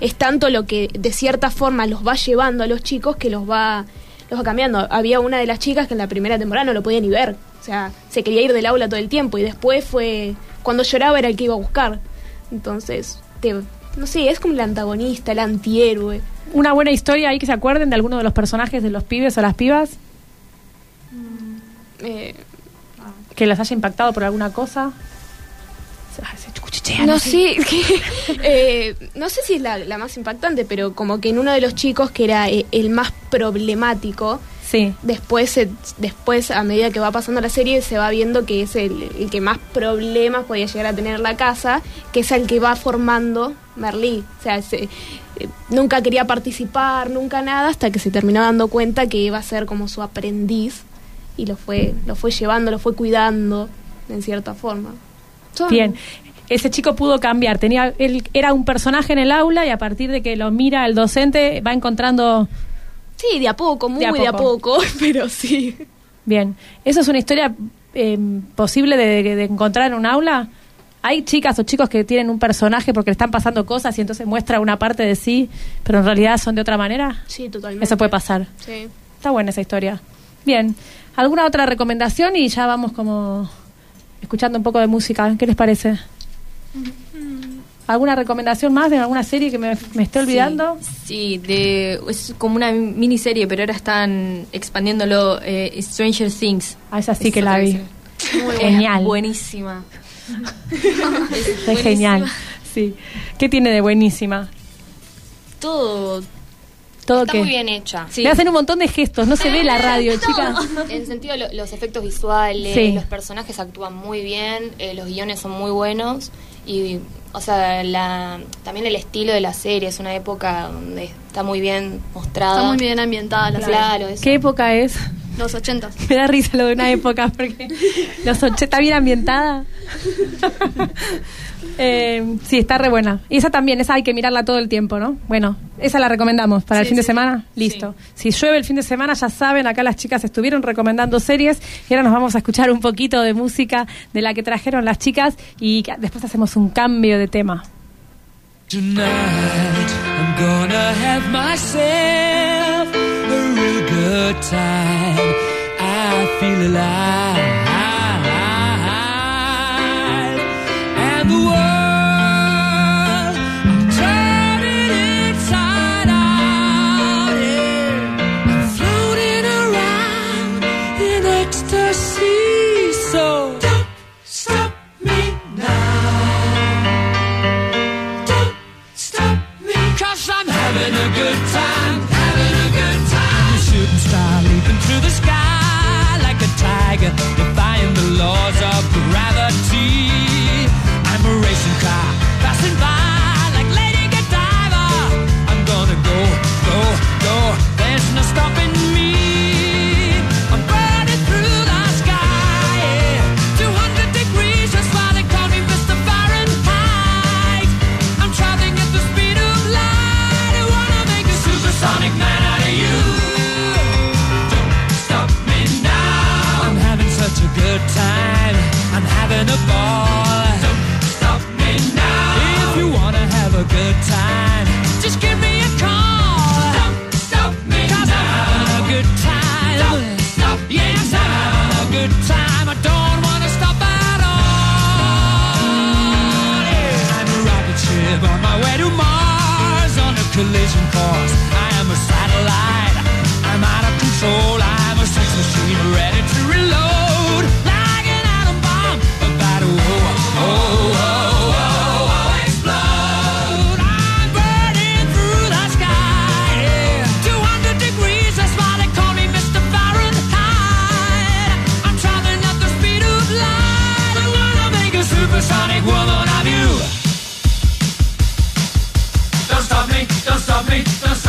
es tanto lo que de cierta forma los va llevando a los chicos que los va los va cambiando. Había una de las chicas que en la primera temporada no lo podía ni ver, o sea, se quería ir del aula todo el tiempo y después fue cuando lloraba era el que iba a buscar. Entonces, te- no sé, es como el antagonista, el antihéroe. Una buena historia ahí que se acuerden de alguno de los personajes de los pibes o las pibas Eh, que las haya impactado por alguna cosa. no sé, que- eh, no sé si es la, la más impactante, pero como que en uno de los chicos que era eh, el más problemático, Sí. después después a medida que va pasando la serie se va viendo que es el, el que más problemas podía llegar a tener en la casa, que es el que va formando Merlí. O sea, se- eh, nunca quería participar, nunca nada, hasta que se terminó dando cuenta que iba a ser como su aprendiz y lo fue, lo fue llevando, lo fue cuidando en cierta forma. Son- Bien. Ese chico pudo cambiar. Tenía, él era un personaje en el aula y a partir de que lo mira el docente va encontrando. Sí, de a poco, muy De a de a poco. pero sí. Bien. ¿Eso es una historia eh, posible de, de encontrar en un aula? Hay chicas o chicos que tienen un personaje porque le están pasando cosas y entonces muestra una parte de sí, pero en realidad son de otra manera. Sí, totalmente. Eso puede pasar. Sí. Está buena esa historia. Bien. ¿Alguna otra recomendación? Y ya vamos como escuchando un poco de música. ¿Qué les parece? ¿Alguna recomendación más de alguna serie que me, me esté olvidando? Sí, de, es como una miniserie, pero ahora están expandiéndolo. eh, Stranger Things. Ah, esa sí que la vi. Muy Genial. Buenísima. Es genial. Sí. ¿Qué tiene de buenísima? Todo. Todo Está que muy bien hecha. Le hacen un montón de gestos. No se ve la radio, chicas. En sentido, lo- los efectos visuales, Sí. los personajes actúan muy bien, eh, los guiones son muy buenos y, o sea, la, también el estilo de la serie es una época donde está muy bien mostrada. Está muy bien ambientada la serie. Claro, eso. ¿Qué época es? Los ochentas. Me da risa lo de una época porque los 80 está bien ambientada. Eh, sí, está re buena. Y esa también, esa hay que mirarla todo el tiempo, ¿no? Bueno, esa la recomendamos para el Sí, fin de sí. semana. Listo. Si llueve el fin de semana, ya saben, acá las chicas estuvieron recomendando series y ahora nos vamos a escuchar un poquito de música de la que trajeron las chicas y después hacemos un cambio de tema. Tonight I'm gonna have myself a real good time. I feel alive.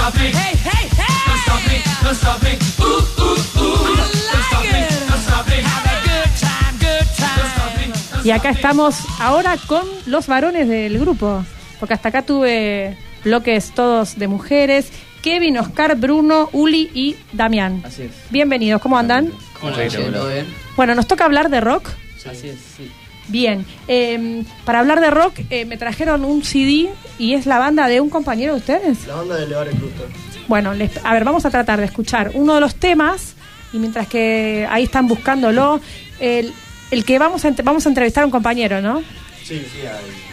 Stop me. Hey, hey, hey! Don't stop me, don't stop me. Ooh, ooh, ooh. don't stop me, don't stop me. Have a good time, good time. Don't stop me. Y acá estamos ahora con los varones del grupo, porque hasta acá tuve bloques todos de mujeres. Kevin, Oscar, Bruno, Uli y Damián. Así es. Bienvenidos, ¿cómo andan? ¿Cómo le ¿Todo bien? Bueno, nos toca hablar de rock. Así es, sí. Bien, eh, para hablar de rock eh, me trajeron un CD y es la banda de un compañero de ustedes. La banda de Levar Cluster. Bueno, les- a ver, vamos a tratar de escuchar uno de los temas y mientras que ahí están buscándolo, el, el que vamos a, vamos a entrevistar a un compañero, ¿no? Sí, sí, hay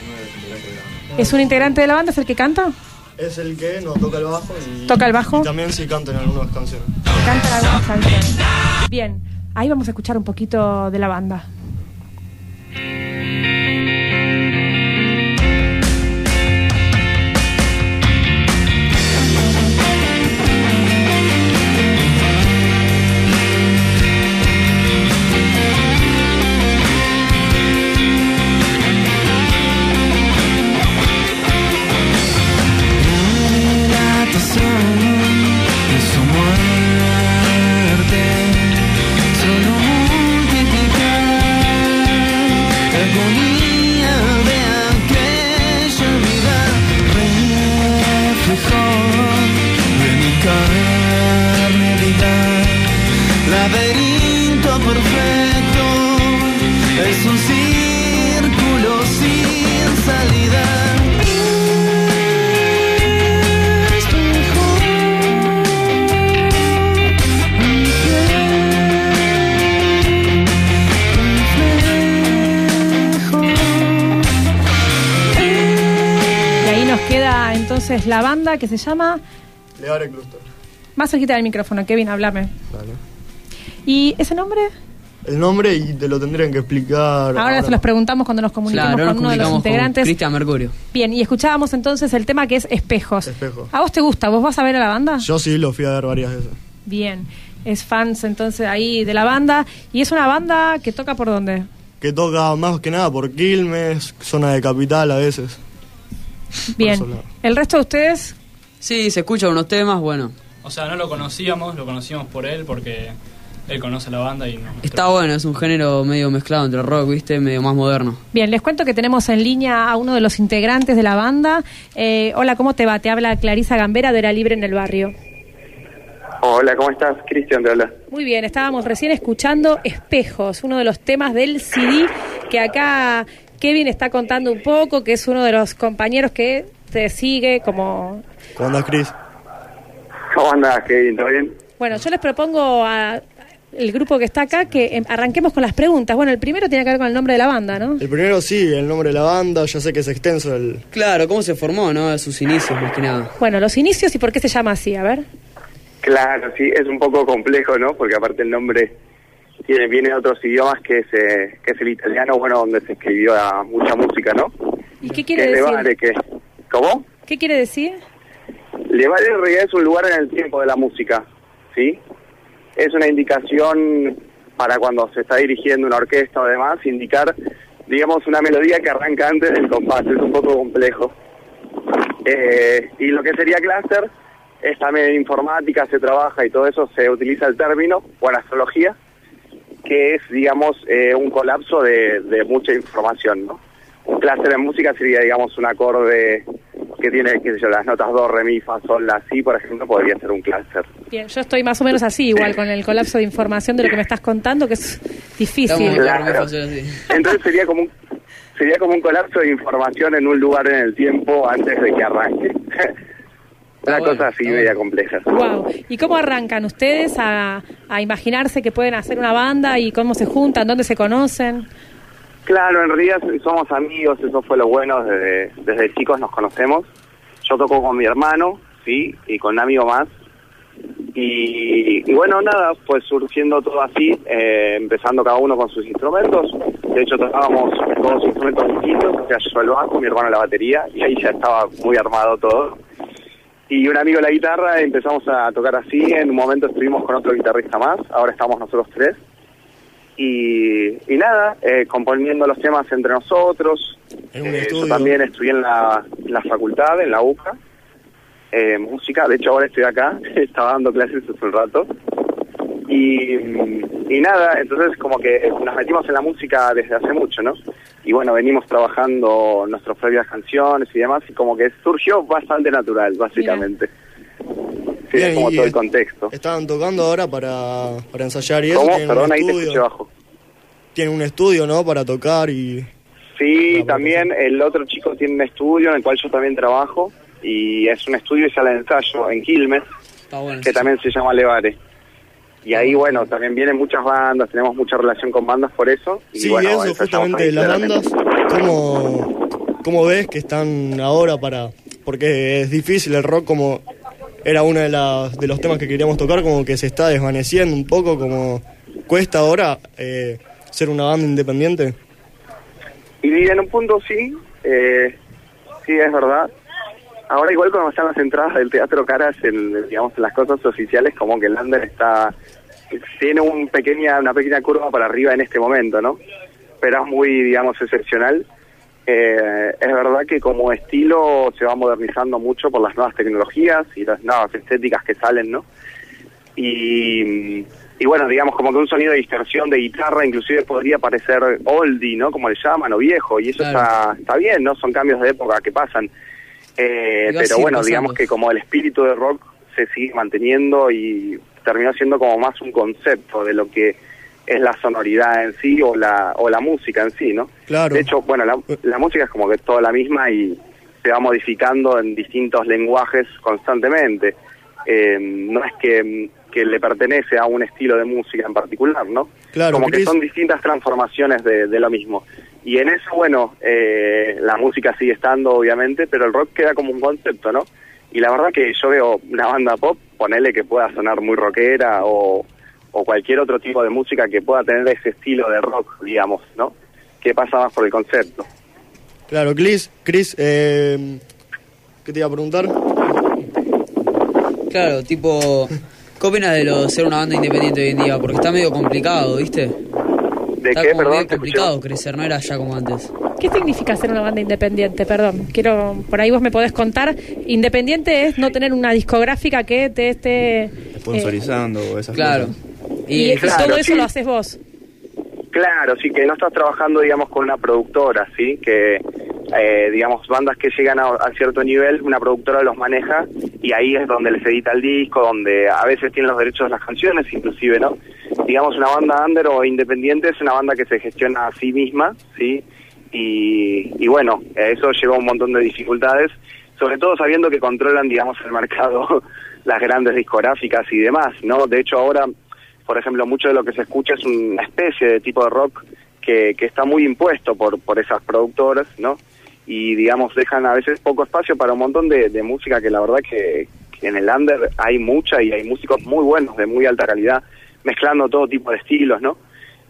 uno de los integrantes de la banda. ¿Es un integrante de la banda? ¿Es el que canta? Es el que no toca el bajo y. ¿Toca el bajo? Y también sí canta en algunas canciones. Canta algunas canciones. Bien, ahí vamos a escuchar un poquito de la banda. Música la agonía entonces la banda que se llama... Levar Cluster. Más cerquita del micrófono, Kevin, háblame. Dale. ¿Y ese nombre? El nombre y te lo tendrían que explicar. Ahora se los preguntamos cuando nos comunicamos Claro, nos con uno de los integrantes. Cristian Mercurio. Bien, y escuchábamos entonces el tema que es espejos. Espejo. ¿A vos te gusta? ¿Vos vas a ver a la banda? Yo sí lo fui a ver varias veces. Bien, es fans entonces ahí de la banda. ¿Y es una banda que toca por dónde? Que toca más que nada por Quilmes, zona de capital a veces. Bien. ¿El resto de ustedes? Sí, se escuchan unos temas, bueno. O sea, no lo conocíamos, lo conocíamos por él porque él conoce la banda y no. Está bueno, es un género medio mezclado entre rock, ¿viste? Medio más moderno. Bien, les cuento que tenemos en línea a uno de los integrantes de la banda. Eh, hola, ¿cómo te va? Te habla Clarisa Gambera de Era Libre en el Barrio. Hola, ¿cómo estás? Cristian te habla. Muy bien, estábamos recién escuchando Espejos, uno de los temas del CD que acá Kevin está contando un poco, que es uno de los compañeros que te sigue como... ¿Cómo andás, Cris? ¿Cómo andás, Kevin? ¿Todo bien? Bueno, yo les propongo a el grupo que está acá que em, arranquemos con las preguntas. Bueno, el primero tiene que ver con el nombre de la banda, ¿no? El primero sí, el nombre de la banda, ya sé que es extenso el... Claro, ¿cómo se formó, no? Sus inicios, más que nada. Bueno, los inicios y por qué se llama así, a ver. Claro, sí, es un poco complejo, ¿no? Porque aparte el nombre tiene, viene de otros idiomas que es, eh, que es el italiano, bueno, donde se escribió mucha música, ¿no? ¿Y qué quiere decir? Que... ¿Cómo? ¿Qué quiere decir? Levare en realidad es un lugar en el tiempo de la música, ¿sí? Es una indicación para cuando se está dirigiendo una orquesta o demás, indicar, digamos, una melodía que arranca antes del compás, es un poco complejo. Eh, y lo que sería cluster es también en informática, se trabaja y todo eso, se utiliza el término, o en astrología, que es, digamos, eh, un colapso de, de mucha información, ¿no? Un clúster en música sería, digamos, un acorde que tiene, qué sé yo, las notas do, re, mi, fa, sol, la, si, por ejemplo, podría ser un clúster. Bien, yo estoy más o menos así, igual con el colapso de información de lo que me estás contando, que es difícil. Claro. Entonces sería como un, sería como un colapso de información en un lugar en el tiempo antes de que arranque. Una cosa así media compleja. Wow. ¿Y cómo arrancan ustedes a, a imaginarse que pueden hacer una banda y cómo se juntan, dónde se conocen? Claro, en realidad somos amigos, eso fue lo bueno, desde, desde chicos nos conocemos. Yo toco con mi hermano, sí, y con un amigo más. Y, y bueno, nada, pues surgiendo todo así, eh, empezando cada uno con sus instrumentos. De hecho, tocábamos todos instrumentos distintos, o sea, yo el bajo, mi hermano la batería, y ahí ya estaba muy armado todo. Y un amigo la guitarra, empezamos a tocar así, en un momento estuvimos con otro guitarrista más, ahora estamos nosotros tres. Y, y nada, eh, componiendo los temas entre nosotros. Eh, yo también estudié en la, en la facultad, en la UCA, eh, música. De hecho, ahora estoy acá, estaba dando clases hace un rato. Y, y nada, entonces como que nos metimos en la música desde hace mucho, ¿no? Y bueno, venimos trabajando nuestras propias canciones y demás, y como que surgió bastante natural, básicamente. Sí, es como todo el contexto. Estaban tocando ahora para, para ensayar y eso. Perdón, ahí te escuché bajo. Tienen un estudio, ¿no? Para tocar y... Sí, también el otro chico tiene un estudio en el cual yo también trabajo y es un estudio y sala de ensayo en Quilmes que también se llama Levare. Y ahí, bueno, también vienen muchas bandas, tenemos mucha relación con bandas por eso. Y Sí, bueno, eso, justamente las bandas, ¿cómo, ¿cómo ves que están ahora para...? Porque es difícil, el rock como era uno de, las- de los temas que queríamos tocar, como que se está desvaneciendo un poco, como cuesta ahora eh, ser una banda independiente. Y en un punto sí, eh, sí es verdad. Ahora igual cuando están las entradas del Teatro Caras, en, digamos, en las cosas oficiales, como que el Lander está tiene un pequeña, una pequeña curva para arriba en este momento, ¿no? Pero es muy, digamos, excepcional. Eh, es verdad que como estilo se va modernizando mucho por las nuevas tecnologías y las nuevas estéticas que salen, ¿no? Y, y bueno, digamos, como que un sonido de distorsión de guitarra inclusive podría parecer oldie, ¿no? Como le llaman, o viejo, y eso Claro. está, está bien, ¿no? Son cambios de época que pasan. Eh, pero bueno, pasando. digamos que como el espíritu del rock se sigue manteniendo y terminó siendo como más un concepto de lo que es la sonoridad en sí o la, o la música en sí, ¿no? Claro. De hecho, bueno, la, la música es como que toda la misma y se va modificando en distintos lenguajes constantemente. Eh, no es que, que le pertenece a un estilo de música en particular, ¿no? Claro, como que son distintas transformaciones de, de lo mismo. Y en eso, bueno, eh, la música sigue estando, obviamente, pero el rock queda como un concepto, ¿no? Y la verdad que yo veo una banda pop, ponele que pueda sonar muy rockera o, o cualquier otro tipo de música que pueda tener ese estilo de rock, digamos, ¿no? Que pasa más por el concepto. Claro, Chris, Chris eh, ¿qué te iba a preguntar? Claro, tipo, ¿qué opinas de lo de ser una banda independiente hoy en día? Porque está medio complicado, ¿viste? ¿De está qué? como Perdón, medio complicado crecer, no era ya como antes. ¿Qué significa ser una banda independiente? Perdón, quiero, por ahí vos me podés contar. Independiente es no tener una discográfica que te esté... eh, Sponsorizando o esas Claro. cosas. Y, y Claro, todo eso sí. lo haces vos. Claro, sí, que no estás trabajando, digamos, con una productora, ¿sí? Que, eh, digamos, bandas que llegan a, cierto nivel, una productora los maneja y ahí es donde les edita el disco, donde a veces tienen los derechos de las canciones, inclusive, ¿no? Digamos, una banda under o independiente es una banda que se gestiona a sí misma, ¿sí? Y, y bueno, eso lleva un montón de dificultades, sobre todo sabiendo que controlan, digamos, el mercado las grandes discográficas y demás, ¿no? De hecho, ahora por ejemplo, mucho de lo que se escucha es una especie de tipo de rock que, que está muy impuesto por, por esas productoras, ¿no? Y, digamos, dejan a veces poco espacio para un montón de, de música que la verdad que, que en el under hay mucha y hay músicos muy buenos, de muy alta calidad, mezclando todo tipo de estilos, ¿no?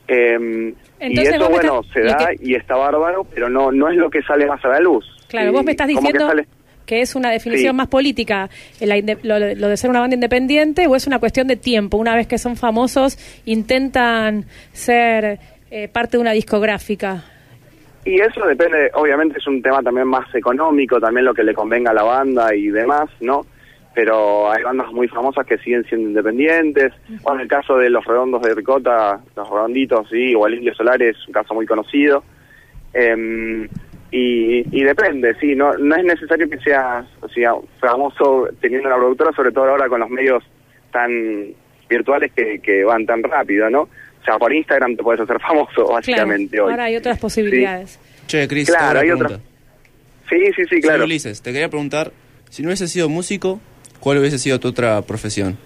Eh, y eso, bueno, estás- se da que- y está bárbaro, pero no, no es lo que sale más a la luz. Claro, vos me estás que diciendo sale- que es una definición Sí. más política, la lo, lo de ser una banda independiente, o es una cuestión de tiempo. Una vez que son famosos, intentan ser eh, parte de una discográfica. Y eso depende, obviamente es un tema también más económico, también lo que le convenga a la banda y demás, ¿no? Pero hay bandas muy famosas que siguen siendo independientes. O en el caso de los redondos de Ricota, los redonditos, sí, o el Indio Solar es un caso muy conocido. Em, y, y depende, sí, no, no es necesario que seas o sea, famoso teniendo una productora, sobre todo ahora con los medios tan virtuales que, que van tan rápido, ¿no? O sea, por Instagram te puedes hacer famoso, básicamente, claro, hoy. ahora hay otras posibilidades. Che, Cris, Claro, hay una otra- pregunta. Sí, sí, sí, claro. Soy Ulises, te quería preguntar, si no hubiese sido músico, ¿cuál hubiese sido tu otra profesión?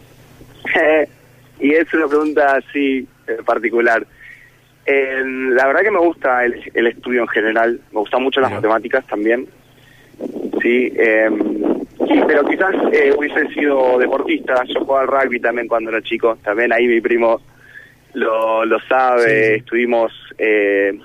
y es una pregunta así eh, particular. Eh, la verdad que me gusta el, el estudio en general, me gustan mucho las matemáticas también. Sí, eh, sí, pero quizás eh, hubiese sido deportista. Yo jugaba al rugby también cuando era chico. También ahí mi primo lo, lo sabe. Estuvimos, eh,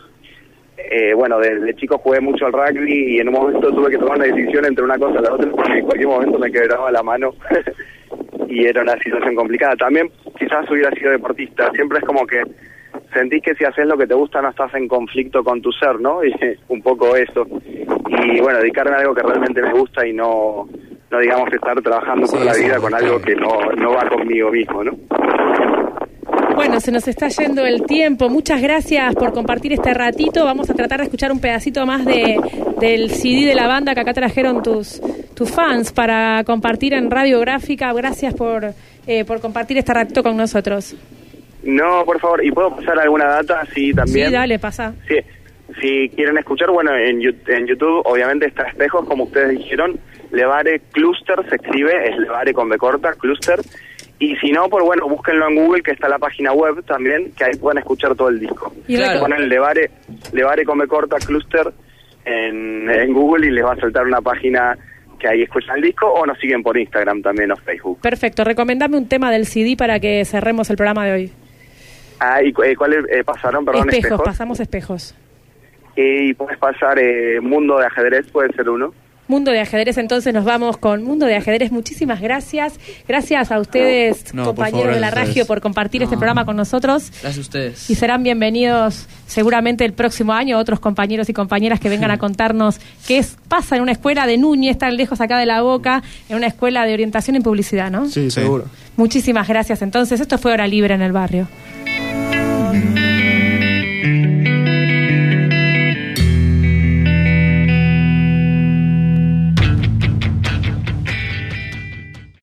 eh, bueno, desde chico jugué mucho al rugby y en un momento tuve que tomar una decisión entre una cosa y la otra porque en cualquier momento me quebraba la mano y era una situación complicada. También quizás hubiera sido deportista. Siempre es como que sentís que si haces lo que te gusta no estás en conflicto con tu ser, ¿no? Y un poco eso. Y bueno, dedicarme a algo que realmente me gusta y no, no digamos, estar trabajando por la vida con algo que no, no va conmigo mismo, ¿no? Bueno, se nos está yendo el tiempo. Muchas gracias por compartir este ratito. Vamos a tratar de escuchar un pedacito más de, del CD de la banda que acá trajeron tus, tus fans para compartir en Radiográfica. Gracias por, eh, por compartir este ratito con nosotros. No, por favor, ¿y puedo pasar alguna data? Sí, también. Sí, dale, pasa. Sí, si quieren escuchar, bueno, en, en YouTube obviamente está Espejos, como ustedes dijeron, Levare Cluster se escribe, es Levare con B corta, Cluster, y si no, pues bueno, búsquenlo en Google, que está la página web también, que ahí pueden escuchar todo el disco. Y Claro. Ponen Levare, Levare con B corta, Cluster en, en Google y les va a saltar una página que ahí escuchan el disco, o nos siguen por Instagram también o Facebook. Perfecto. Recomendame un tema del CD para que cerremos el programa de hoy. Ah, ¿y cu- eh, cuáles eh, pasaron? Perdón, espejos, Espejos. pasamos espejos. Y puedes pasar eh, Mundo de Ajedrez, puede ser uno. Mundo de ajedrez, entonces nos vamos con Mundo de ajedrez. Muchísimas gracias. Gracias a ustedes, No, compañeros favor, de la radio, por compartir este programa con nosotros. Gracias a ustedes. Y serán bienvenidos seguramente el próximo año otros compañeros y compañeras que vengan a contarnos qué es, pasa en una escuela de Núñez, tan lejos acá de la boca, en una escuela de orientación en publicidad, ¿no? Sí, seguro. Muchísimas gracias. Entonces, esto fue Hora Libre en el barrio.